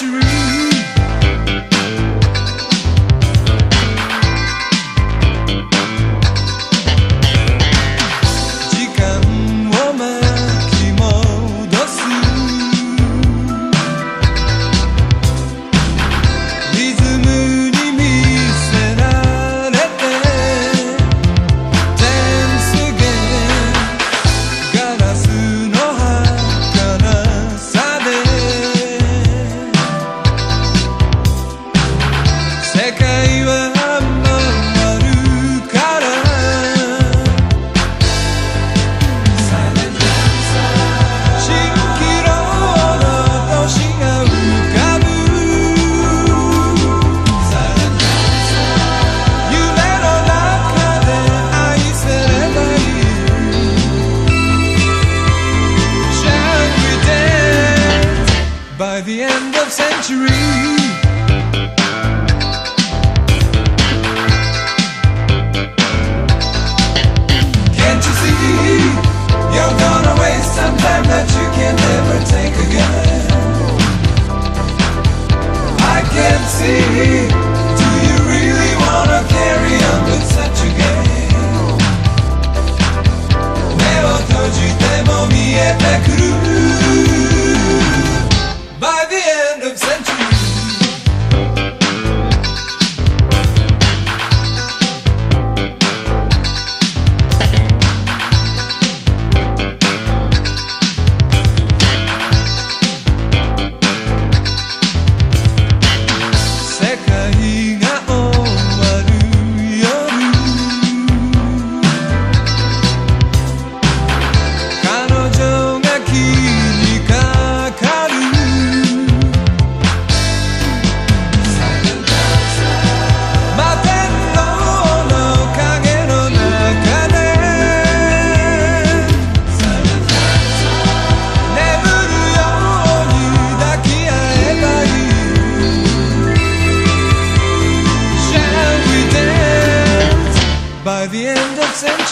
natural. end of century. Can't you see you're gonna waste some time?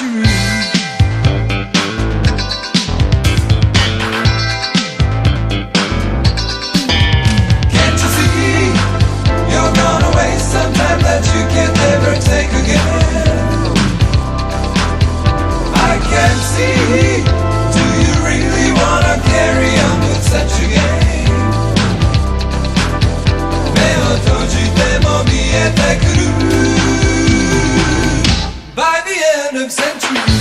End of centuries.